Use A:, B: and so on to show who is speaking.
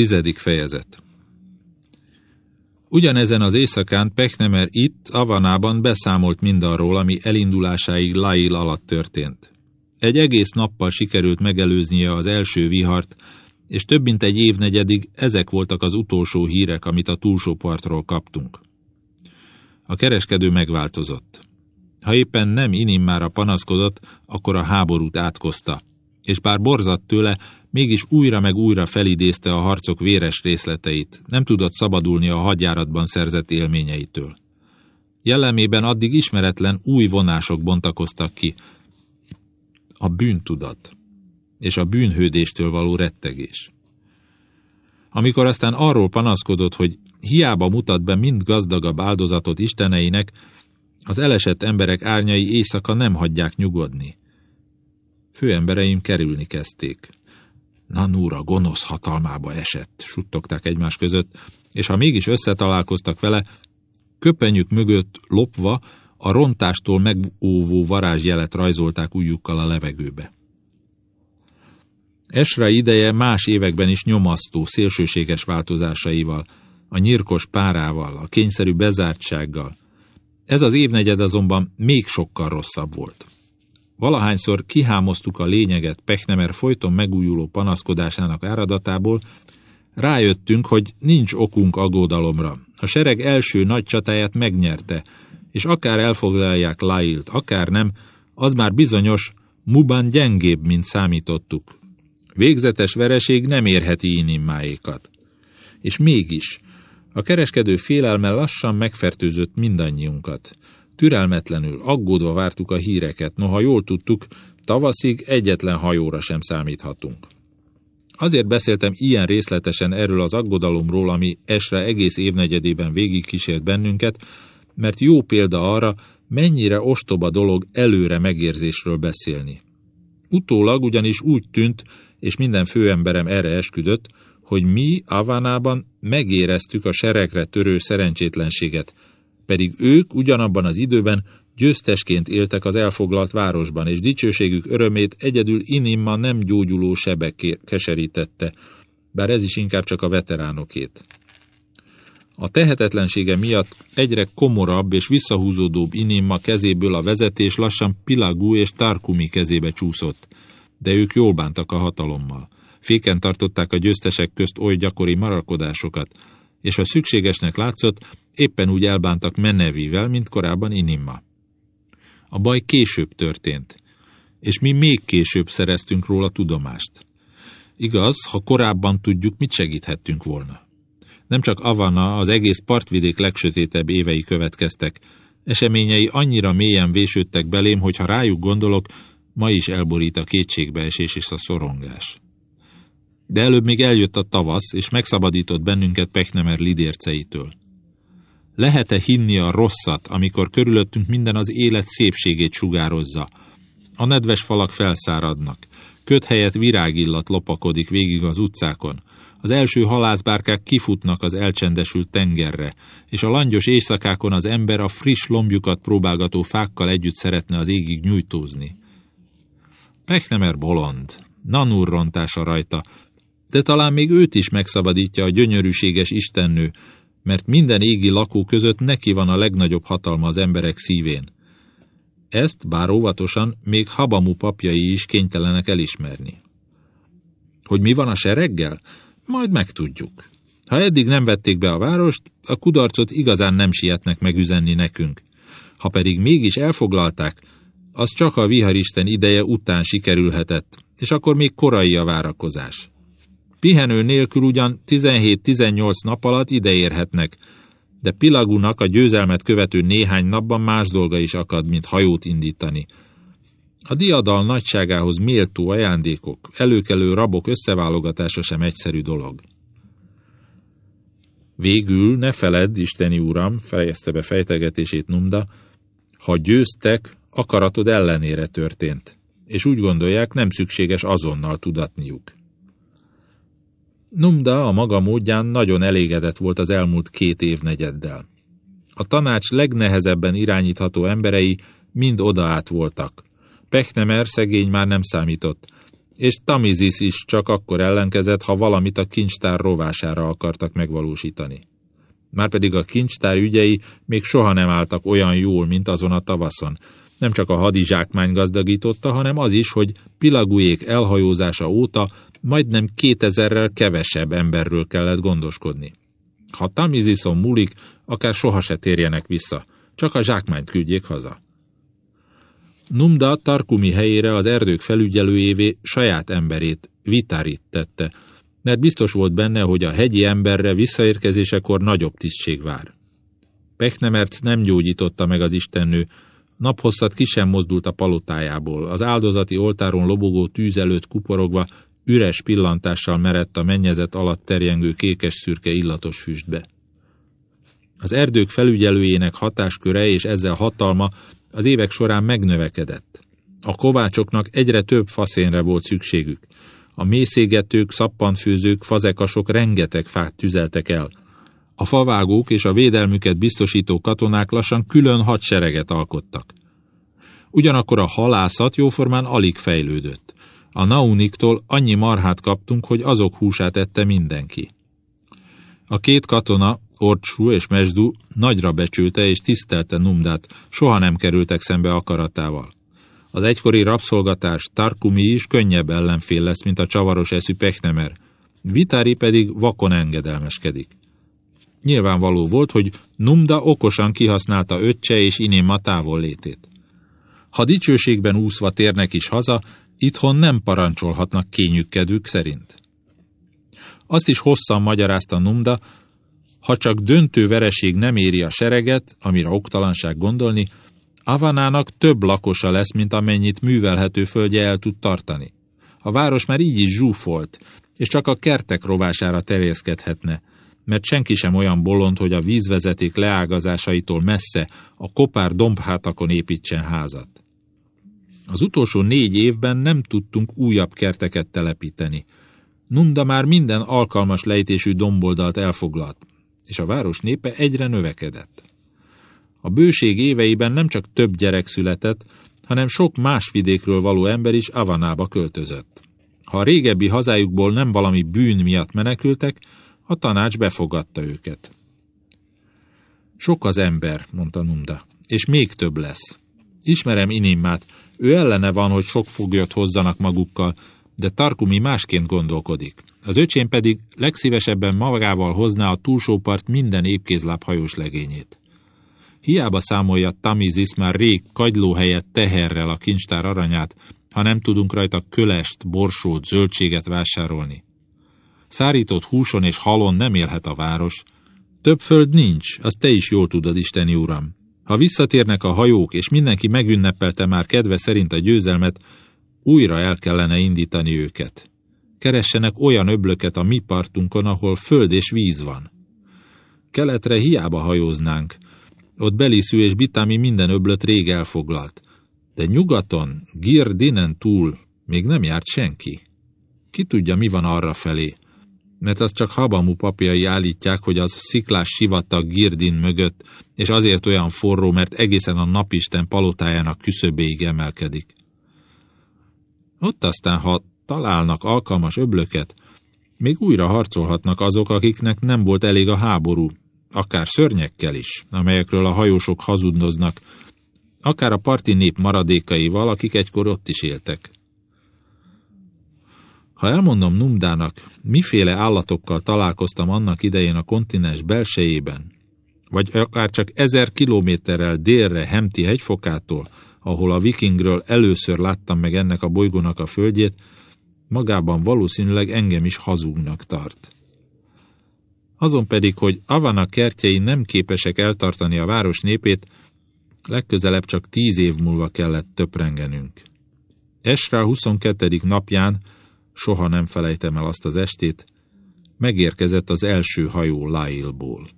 A: Tizedik fejezet Ugyanezen az éjszakán Pechnemer itt, Avanában beszámolt mindarról, ami elindulásáig Lail alatt történt. Egy egész nappal sikerült megelőznie az első vihart, és több mint egy évnegyedig ezek voltak az utolsó hírek, amit a túlsó partról kaptunk. A kereskedő megváltozott. Ha éppen nem Inimmára panaszkodott, akkor a háborút átkozta, és bár borzadt tőle, mégis újra meg újra felidézte a harcok véres részleteit, nem tudott szabadulni a hadjáratban szerzett élményeitől. Jellemében addig ismeretlen új vonások bontakoztak ki. A bűntudat és a bűnhődéstől való rettegés. Amikor aztán arról panaszkodott, hogy hiába mutat be mind gazdagabb áldozatot isteneinek, az elesett emberek árnyai éjszaka nem hagyják nyugodni. Főembereim kerülni kezdték. Nanúra gonosz hatalmába esett, suttogták egymás között, és ha mégis összetalálkoztak vele, köpenyük mögött lopva a rontástól megóvó varázsjelet rajzolták ujjukkal a levegőbe. Esra ideje más években is nyomasztó, szélsőséges változásaival, a nyirkos párával, a kényszerű bezártsággal. Ez az évnegyed azonban még sokkal rosszabb volt. Valahányszor kihámoztuk a lényeget Pechnemer folyton megújuló panaszkodásának áradatából, rájöttünk, hogy nincs okunk agódalomra. A sereg első nagy csatáját megnyerte, és akár elfoglalják Lailt, akár nem, az már bizonyos, Muban gyengébb, mint számítottuk. Végzetes vereség nem érheti inimmáékat. És mégis, a kereskedő félelme lassan megfertőzött mindannyiunkat. Türelmetlenül, aggódva vártuk a híreket, noha jól tudtuk, tavaszig egyetlen hajóra sem számíthatunk. Azért beszéltem ilyen részletesen erről az aggodalomról, ami Esre egész évnegyedében végigkísért bennünket, mert jó példa arra, mennyire ostoba dolog előre megérzésről beszélni. Utólag ugyanis úgy tűnt, és minden főemberem erre esküdött, hogy mi Avanában megéreztük a seregre törő szerencsétlenséget, pedig ők ugyanabban az időben győztesként éltek az elfoglalt városban, és dicsőségük örömét egyedül Inimma nem gyógyuló sebek keserítette, bár ez is inkább csak a veteránokét. A tehetetlensége miatt egyre komorabb és visszahúzódóbb Inimma kezéből a vezetés lassan Pilagú és Tarkumi kezébe csúszott, de ők jól bántak a hatalommal. Féken tartották a győztesek közt oly gyakori maralkodásokat, és ha szükségesnek látszott, éppen úgy elbántak Menevivel, mint korábban Inimma. A baj később történt, és mi még később szereztünk róla tudomást. Igaz, ha korábban tudjuk, mit segíthettünk volna. Nem csak Avana, az egész partvidék legsötétebb évei következtek, eseményei annyira mélyen vésődtek belém, hogy ha rájuk gondolok, ma is elborít a kétségbeesés és a szorongás. De előbb még eljött a tavasz, és megszabadított bennünket Pechnemer lidérceitől. Lehet-e hinni a rosszat, amikor körülöttünk minden az élet szépségét sugározza? A nedves falak felszáradnak, köt helyett virágillat lopakodik végig az utcákon, az első halászbárkák kifutnak az elcsendesült tengerre, és a langyos éjszakákon az ember a friss lombjukat próbálgató fákkal együtt szeretne az égig nyújtózni. Pechnemer bolond, nanúr rontása rajta, de talán még őt is megszabadítja a gyönyörűséges istennő, mert minden égi lakó között neki van a legnagyobb hatalma az emberek szívén. Ezt, bár óvatosan, még Habamu papjai is kénytelenek elismerni. Hogy mi van a sereggel? Majd megtudjuk. Ha eddig nem vették be a várost, a kudarcot igazán nem sietnek megüzenni nekünk. Ha pedig mégis elfoglalták, az csak a viharisten ideje után sikerülhetett, és akkor még korai a várakozás. Pihenő nélkül ugyan 17-18 nap alatt ideérhetnek, de Pilagunak a győzelmet követő néhány napban más dolga is akad, mint hajót indítani. A diadal nagyságához méltó ajándékok, előkelő rabok összeválogatása sem egyszerű dolog. Végül ne feledd, Isteni Uram, fejezte be fejtegetését Numda, ha győztek, akaratod ellenére történt, és úgy gondolják, nem szükséges azonnal tudatniuk. Numda a maga módján nagyon elégedett volt az elmúlt két évnegyeddel. A tanács legnehezebben irányítható emberei mind odaát voltak. Pechnemer szegény már nem számított, és Tamizis is csak akkor ellenkezett, ha valamit a kincstár rovására akartak megvalósítani. Márpedig a kincstár ügyei még soha nem álltak olyan jól, mint azon a tavaszon. Nem csak a hadizsákmány gazdagította, hanem az is, hogy Pilagujék elhajózása óta majdnem kétezerrel kevesebb emberről kellett gondoskodni. Ha Tamizison múlik, akár soha se térjenek vissza, csak a zsákmányt küldjék haza. Numda Tarkumi helyére az erdők felügyelőjévé saját emberét, Vitarit tette, mert biztos volt benne, hogy a hegyi emberre visszaérkezésekor nagyobb tisztség vár. Peknemert nem gyógyította meg az istennő, naphosszat ki sem mozdult a palotájából, az áldozati oltáron lobogó tűz előtt kuporogva, üres pillantással merett a mennyezet alatt terjengő kékes-szürke illatos füstbe. Az erdők felügyelőjének hatásköre és ezzel hatalma az évek során megnövekedett. A kovácsoknak egyre több faszénre volt szükségük. A mészégetők, szappanfőzők, fazekasok rengeteg fát tüzeltek el. A favágók és a védelmüket biztosító katonák lassan külön hadsereget alkottak. Ugyanakkor a halászat jóformán alig fejlődött. A nauniktól annyi marhát kaptunk, hogy azok húsát ette mindenki. A két katona, Orcsú és Mesdu nagyra becsülte és tisztelte Numdát, soha nem kerültek szembe akaratával. Az egykori rabszolgatás Tarkumi is könnyebb ellenfél lesz, mint a csavaros eszű Pechnemer, Vitári pedig vakon engedelmeskedik. Nyilvánvaló volt, hogy Numda okosan kihasználta öccse és Inéma távol létét. Ha dicsőségben úszva térnek is haza, itthon nem parancsolhatnak kényükkedők szerint. Azt is hosszan magyarázta Numda, ha csak döntő vereség nem éri a sereget, amire oktalanság gondolni, Avanának több lakosa lesz, mint amennyit művelhető földje el tud tartani. A város már így is zsúfolt, és csak a kertek rovására terjeszkedhetne, mert senki sem olyan bolond, hogy a vízvezeték leágazásaitól messze a kopár dombhátakon építsen házat. Az utolsó négy évben nem tudtunk újabb kerteket telepíteni. Nunda már minden alkalmas lejtésű domboldalt elfoglalt, és a város népe egyre növekedett. A bőség éveiben nem csak több gyerek született, hanem sok más vidékről való ember is Avanába költözött. Ha a régebbi hazájukból nem valami bűn miatt menekültek, a tanács befogadta őket. Sok az ember, mondta Nunda, és még több lesz. Ismerem Inimmát, ő ellene van, hogy sok foglyot hozzanak magukkal, de Tarkumi másként gondolkodik. Az öcsém pedig legszívesebben magával hozná a túlsó part minden épkézláb hajós legényét. Hiába számolja Tamizis már rég kagyló helyett teherrel a kincstár aranyát, ha nem tudunk rajta kölest, borsót, zöldséget vásárolni. Szárított húson és halon nem élhet a város. Több föld nincs, azt te is jól tudod, Isteni Uram. Ha visszatérnek a hajók, és mindenki megünnepelte már kedve szerint a győzelmet, újra el kellene indítani őket. Keressenek olyan öblöket a mi partunkon, ahol föld és víz van. Keletre hiába hajóznánk, ott Beliszű és Bitámi minden öblöt rég elfoglalt. De nyugaton, Girdinen túl még nem járt senki. Ki tudja, mi van arra felé? Mert az csak Habamu papjai állítják, hogy az sziklás sivatag Girdin mögött, és azért olyan forró, mert egészen a napisten palotájának küszöbéig emelkedik. Ott aztán, ha találnak alkalmas öblöket, még újra harcolhatnak azok, akiknek nem volt elég a háború, akár szörnyekkel is, amelyekről a hajósok hazudnoznak, akár a parti nép maradékaival, akik egykor ott is éltek. Ha elmondom Numdának, miféle állatokkal találkoztam annak idején a kontinens belsejében, vagy akár csak ezer kilométerrel délre Hemti hegyfokától, ahol a vikingről először láttam meg ennek a bolygónak a földjét, magában valószínűleg engem is hazugnak tart. Azon pedig, hogy Avana kertjei nem képesek eltartani a város népét, legközelebb csak tíz év múlva kellett töprengenünk. Esrá 22. napján, soha nem felejtem el azt az estét, megérkezett az első hajó Lailból.